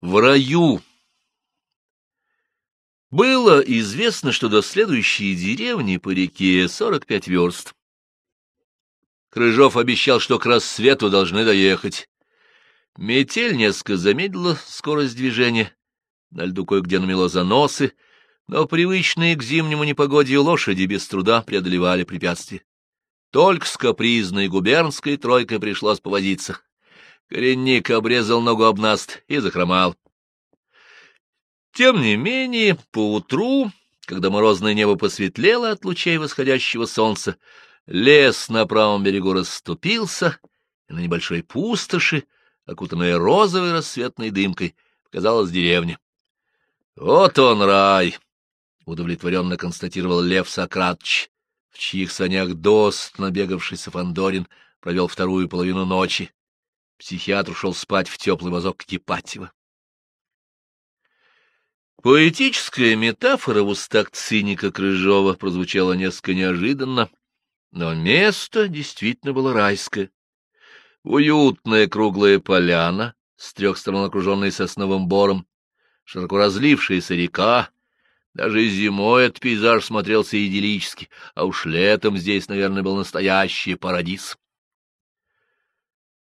В раю. Было известно, что до следующей деревни по реке сорок пять верст. Крыжов обещал, что к рассвету должны доехать. Метель несколько замедлила скорость движения, на льду кое-где намело заносы, но привычные к зимнему непогоде лошади без труда преодолевали препятствия. Только с капризной губернской тройкой пришлось повозиться. Коренник обрезал ногу об наст и захромал. Тем не менее, поутру, когда морозное небо посветлело от лучей восходящего солнца, лес на правом берегу расступился, и на небольшой пустоши, окутанной розовой рассветной дымкой, показалась деревня. — Вот он, рай! — удовлетворенно констатировал Лев Сократович, в чьих санях дост набегавшийся Фандорин провел вторую половину ночи. Психиатр ушел спать в теплый вазок Кипатьева. Поэтическая метафора в устах циника Крыжова прозвучала несколько неожиданно, но место действительно было райское. Уютная круглая поляна, с трех сторон окруженная сосновым бором, широко разлившаяся река, даже зимой этот пейзаж смотрелся идиллически, а уж летом здесь, наверное, был настоящий парадиз.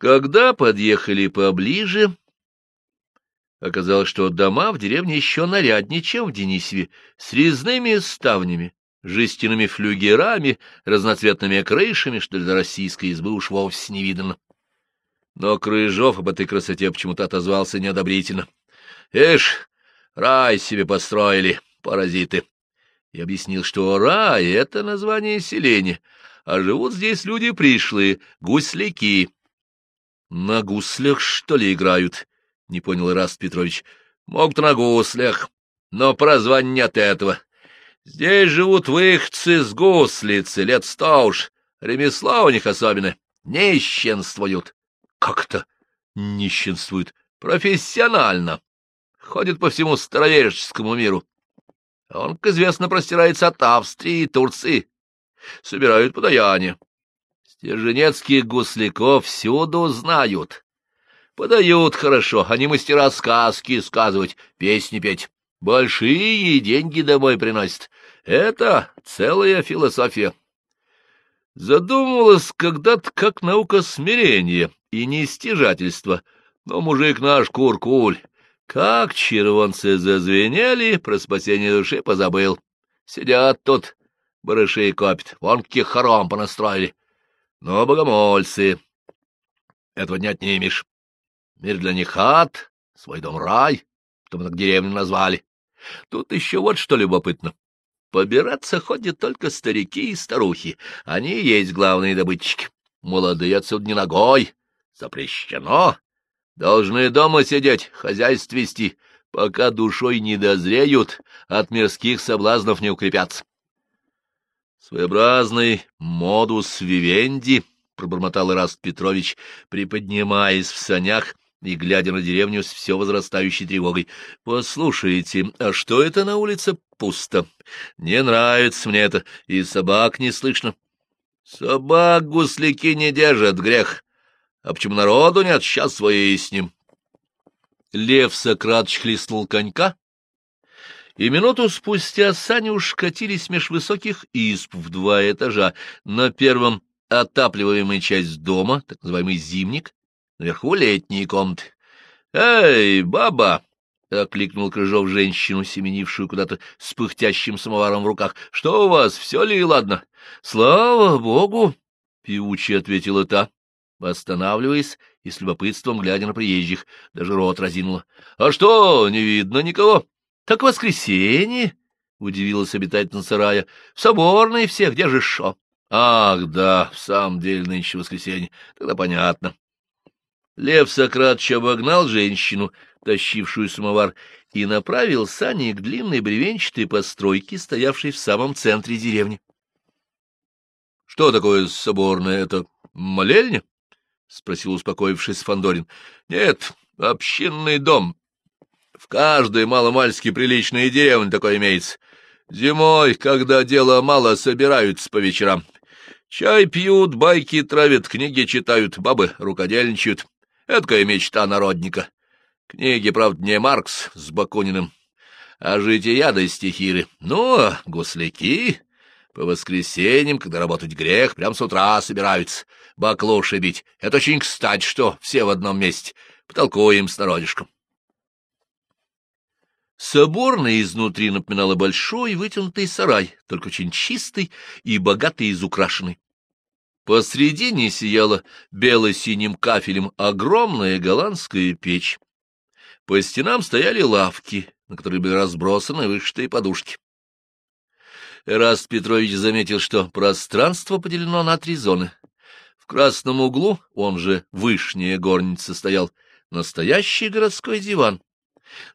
Когда подъехали поближе, оказалось, что дома в деревне еще наряднее, чем в Денисеве, с резными ставнями, жестяными флюгерами, разноцветными крышами, что для российской избы уж вовсе не видно. Но Крыжов об этой красоте почему-то отозвался неодобрительно. — Эш, рай себе построили, паразиты. И объяснил, что рай — это название селения, а живут здесь люди пришлые, гусляки. На гуслях, что ли, играют? — не понял Ираст Петрович. — Могут на гуслях, но прозвание не от этого. Здесь живут выходцы с гуслицы, лет сто уж. Ремесла у них особенно. Нищенствуют. Как это нищенствуют? Профессионально. Ходят по всему староверческому миру. Он, как известно, простирается от Австрии и Турции. Собирают подаяние. Стерженецких гусляков всюду знают. Подают хорошо, они мастера сказки сказывать, песни петь. Большие деньги домой приносят. Это целая философия. Задумывалась когда-то как наука смирения и нестяжательства, но мужик наш куркуль. Как червонцы зазвенели, про спасение души позабыл. Сидят тут, барыши копят, вон каких хором понастроили. Но богомольцы, этого не отнимешь. Мир для них ад, свой дом рай, потом так деревню назвали. Тут еще вот что любопытно. Побираться ходят только старики и старухи. Они есть главные добытчики. Молодые отсюда не ногой. Запрещено. Должны дома сидеть, хозяйство вести, пока душой не дозреют, от мирских соблазнов не укрепятся. Своеобразный модус вивенди, — пробормотал Ираст Петрович, приподнимаясь в санях и глядя на деревню с все возрастающей тревогой. — Послушайте, а что это на улице пусто? Не нравится мне это, и собак не слышно. — Собак гусляки не держат, грех. А почему народу нет, сейчас выясним. Лев Сократович хлестнул конька, и минуту спустя сани уж катились меж высоких изб в два этажа. На первом — отапливаемая часть дома, так называемый зимник, наверху летние комнаты. — Эй, баба! — окликнул Крыжов женщину, семенившую куда-то с пыхтящим самоваром в руках. — Что у вас, все ли ладно? — Слава богу! — певуче ответила та, останавливаясь и с любопытством глядя на приезжих. Даже рот разинула. — А что, не видно никого? —— Так воскресенье, — удивилась обитательница сарая. — В соборной где же шо? — Ах, да, в самом деле нынче воскресенье. Тогда понятно. Лев Сократович обогнал женщину, тащившую самовар, и направил сани к длинной бревенчатой постройке, стоявшей в самом центре деревни. — Что такое соборное? Это молельня? — спросил, успокоившись Фандорин. Нет, общинный дом, в каждой маломальски приличной деревне такое имеется. Зимой, когда дела мало, собираются по вечерам. Чай пьют, байки травят, книги читают, бабы рукодельничают. Эдакая мечта народника. Книги, правда, не Маркс с Бакуниным, а жития да стихиры. Ну, а гусляки по воскресеньям, когда работать грех, прям с утра собираются баклуши бить. Это очень кстати, что все в одном месте. Потолкуем с народишком. Соборная изнутри напоминала большой вытянутый сарай, только очень чистый и богатый изукрашенный. Посредине сияла бело-синим кафелем огромная голландская печь. По стенам стояли лавки, на которые были разбросаны вышитые подушки. Эраст Петрович заметил, что пространство поделено на три зоны. В красном углу, он же вышняя горница, стоял настоящий городской диван,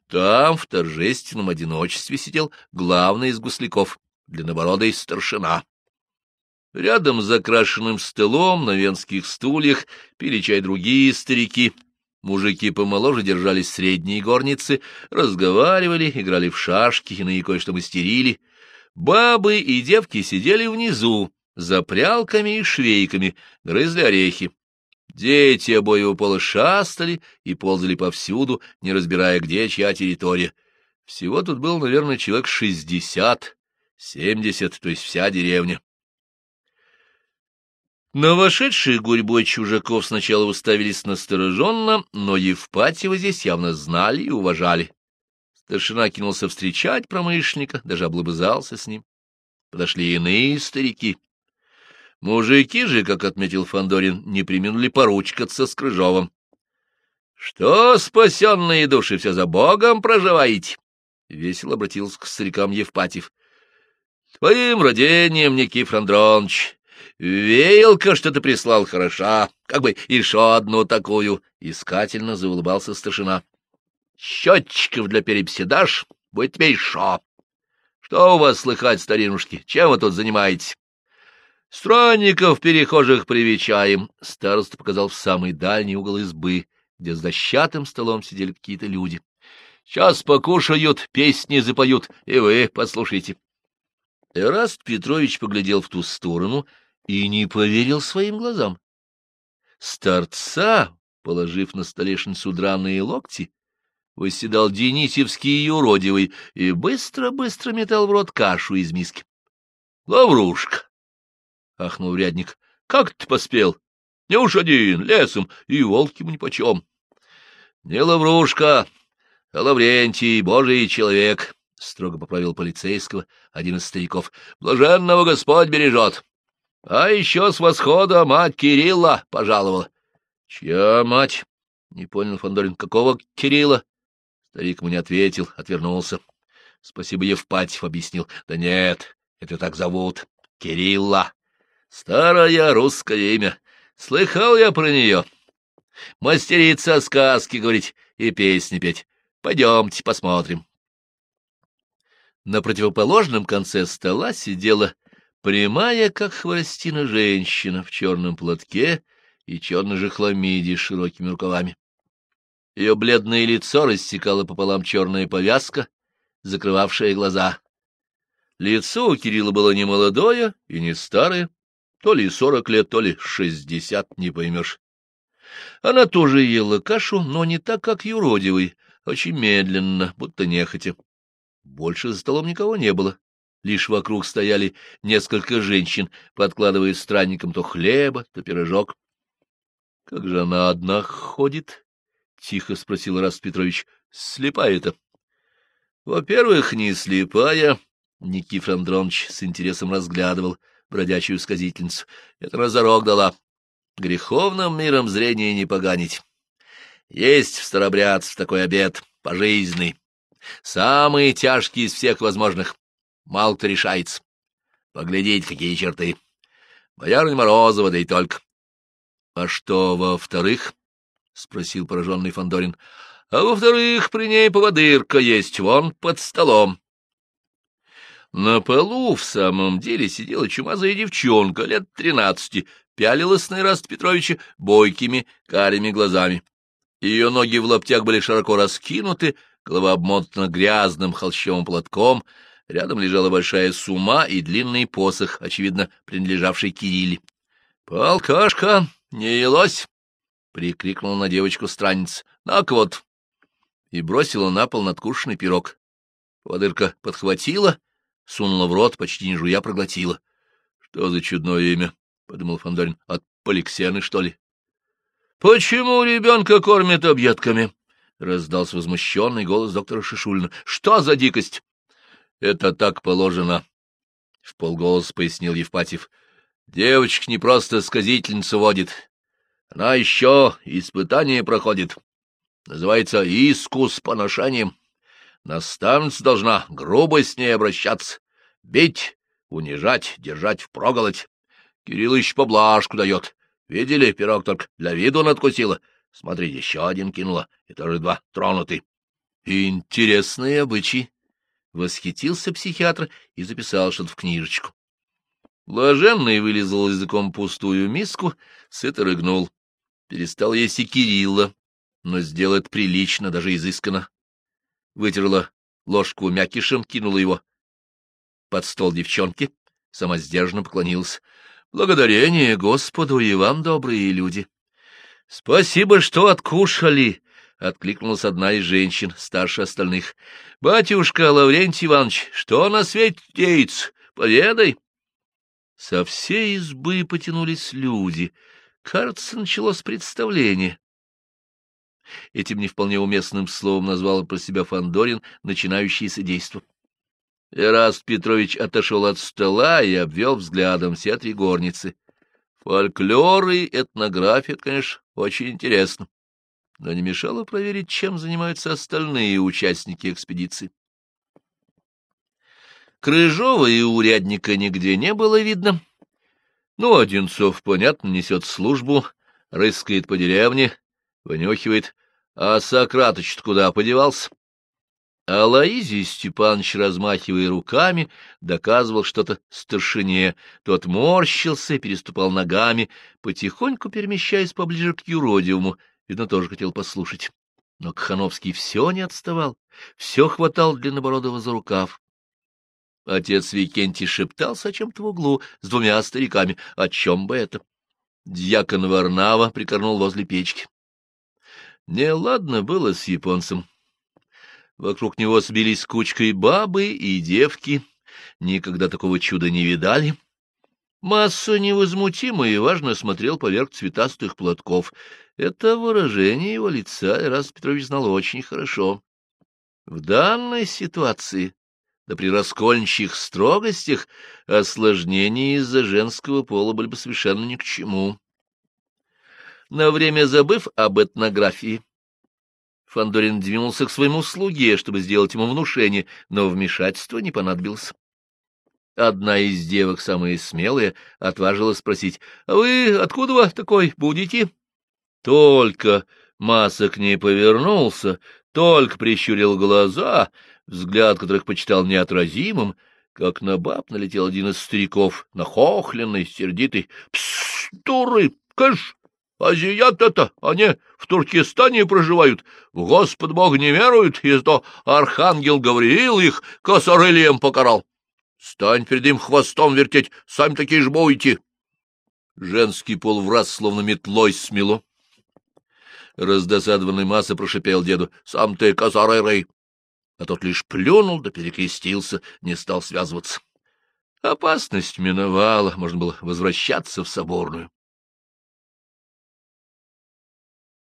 там в торжественном одиночестве сидел главный из гусляков, длиннобородый старшина. Рядом с закрашенным столом на венских стульях пили чай другие старики. Мужики помоложе держались средней горницы, разговаривали, играли в шашки, иные кое-что мастерили. Бабы и девки сидели внизу, за прялками и швейками, грызли орехи. Дети обоего пола шастали и ползали повсюду, не разбирая, где чья территория. Всего тут было, наверное, человек шестьдесят, семьдесят, то есть вся деревня. На вошедших гурьбой чужаков сначала уставились настороженно, но Евпатьева здесь явно знали и уважали. Старшина кинулся встречать промышленника, даже облобызался с ним. Подошли иные старики. Мужики же, как отметил Фандорин, не применули поручкаться с Крыжовым. — Что, спасенные души, все за Богом проживаете? — весело обратился к старикам Евпатьев. — Твоим родением, Никифор Андронович, веялка, что ты прислал, хороша, как бы еще одну такую, — искательно заулыбался старшина. — Счетчиков для переписи дашь, будет тебе еще. Что у вас слыхать, старинушки, чем вы тут занимаетесь? — Странников перехожих привечаем, — староста показал в самый дальний угол избы, где с дощатым столом сидели какие-то люди. — Сейчас покушают, песни запоют, и вы послушайте. Эраст Петрович поглядел в ту сторону и не поверил своим глазам. Старца, положив на столешницу драные локти, восседал Денисевский юродивый и быстро-быстро метал в рот кашу из миски. — Лаврушка! — ахнул рядник. — Как ты поспел? Не уж один, лесом, и волки ему нипочем. — Не Лаврушка, а Лаврентий, божий человек, — строго поправил полицейского один из стариков. — Блаженного Господь бережет. А еще с восхода мать Кирилла пожаловала. — Чья мать? — не понял Фандорин. Какого Кирилла? Старик ему не ответил, отвернулся. — Спасибо, Евпатьев объяснил. — Да нет, это так зовут. Кирилла. Старое русское имя. Слыхал я про нее. Мастерица сказки говорить и песни петь. Пойдемте посмотрим. На противоположном конце стола сидела прямая, как хворостина, женщина в черном платке и черной хламиде с широкими рукавами. Ее бледное лицо рассекала пополам черная повязка, закрывавшая глаза. Лицо у Кирилла было не молодое и не старое, то ли сорок лет, то ли шестьдесят, не поймешь. Она тоже ела кашу, но не так, как юродивый, очень медленно, будто нехотя. Больше за столом никого не было. Лишь вокруг стояли несколько женщин, подкладывая странникам то хлеба, то пирожок. — Как же она одна ходит? — тихо спросил Раст Петрович. — Слепая-то. — Во-первых, не слепая. Никифор Андронович с интересом разглядывал бродячую сказительницу. Это разорок дала. Греховным миром зрение не поганить. Есть в старобрядцев такой обед, пожизненный. Самый тяжкий из всех возможных. Мало кто решается. Поглядеть, какие черты. Боярня Морозова, да и только. — А что, во-вторых? — спросил пораженный Фандорин. А во-вторых, при ней поводырка есть, вон под столом. На полу в самом деле сидела чумазая девчонка лет тринадцати, пялилась на Ираста Петровича бойкими карими глазами. Ее ноги в лаптях были широко раскинуты, голова обмотана грязным холщовым платком, рядом лежала большая сума и длинный посох, очевидно, принадлежавший Кирилле. — Полкашка, не елось! — прикрикнул на девочку странниц. — Так вот, и бросила на пол надкушенный пирог. Поводырка подхватила, сунула в рот, почти не жуя проглотила. — Что за чудное имя? — подумал Фандорин. — От Поликсены, что ли? — Почему ребенка кормят объедками? — раздался возмущенный голос доктора Шишулина. — Что за дикость? — Это так положено, — в полголоса пояснил Евпатьев. — Девочка не просто сказительницу водит. Она еще испытание проходит. Называется искус поношением. Наставница должна грубо с ней обращаться, бить, унижать, держать впроголодь. Кирилл еще поблажку дает. Видели, пирог только для виду надкусила. Смотри, еще один кинула, и тоже два тронуты. Интересные обычаи. Восхитился психиатр и записал что-то в книжечку. Блаженный вылезал языком пустую миску, сыто рыгнул. Перестал есть и Кирилла, но сделает прилично, даже изысканно. Вытерла ложку мякишем, кинула его под стол девчонки, сама сдержанно поклонилась. Благодарение Господу и вам, добрые люди. — Спасибо, что откушали, — откликнулась одна из женщин, старше остальных. — Батюшка Лаврентий Иванович, что на свете деется? Поведай. Со всей избы потянулись люди. Кажется, началось представление. Этим не вполне уместным словом назвал про себя Фандорин начинающееся действо. Эраст Петрович отошел от стола и обвел взглядом все три горницы. Фольклор и этнография, конечно, очень интересно, но не мешало проверить, чем занимаются остальные участники экспедиции. Крыжова и урядника нигде не было видно. Ну, Одинцов, понятно, несет службу, рыскает по деревне, вынюхивает, а Сократыч куда подевался? А Лаизий Степанович, размахивая руками, доказывал что-то старшине. Тот морщился и переступал ногами, потихоньку перемещаясь поближе к юродивому. Видно, тоже хотел послушать. Но Кхановский все не отставал, все хватал длиннобородого за рукав. Отец Викентий шептался о чем-то в углу с двумя стариками. О чем бы это? Дьякон Варнава прикорнул возле печки. Неладно было с японцем. Вокруг него сбились кучкой бабы и девки, никогда такого чуда не видали. Масса невозмутимо и важно смотрел поверх цветастых платков. Это выражение его лица Ирас Петрович знал очень хорошо. В данной ситуации, да при раскольничьих строгостях, осложнения из-за женского пола были бы совершенно ни к чему. На время забыв об этнографии, Фандорин двинулся к своему слуге, чтобы сделать ему внушение, но вмешательство не понадобилось. Одна из девок, самая смелая, отважилась спросить, «А вы откуда вы такой будете?» Только Масса к ней повернулся, только прищурил глаза, взгляд которых почитал неотразимым, как на баб налетел один из стариков, нахохленный, сердитый. «Пс, дуры, кэш, Азиат это, они в Туркестане проживают, в Господь Бог не веруют, и то архангел Гавриил их косорылием покарал. Стань перед им хвостом вертеть, сами такие же будете. Женский пол в раз словно метлой смело. Раздосадованный масса прошипел деду, — Сам ты косорырый. А тот лишь плюнул да перекрестился, не стал связываться. Опасность миновала, можно было возвращаться в соборную.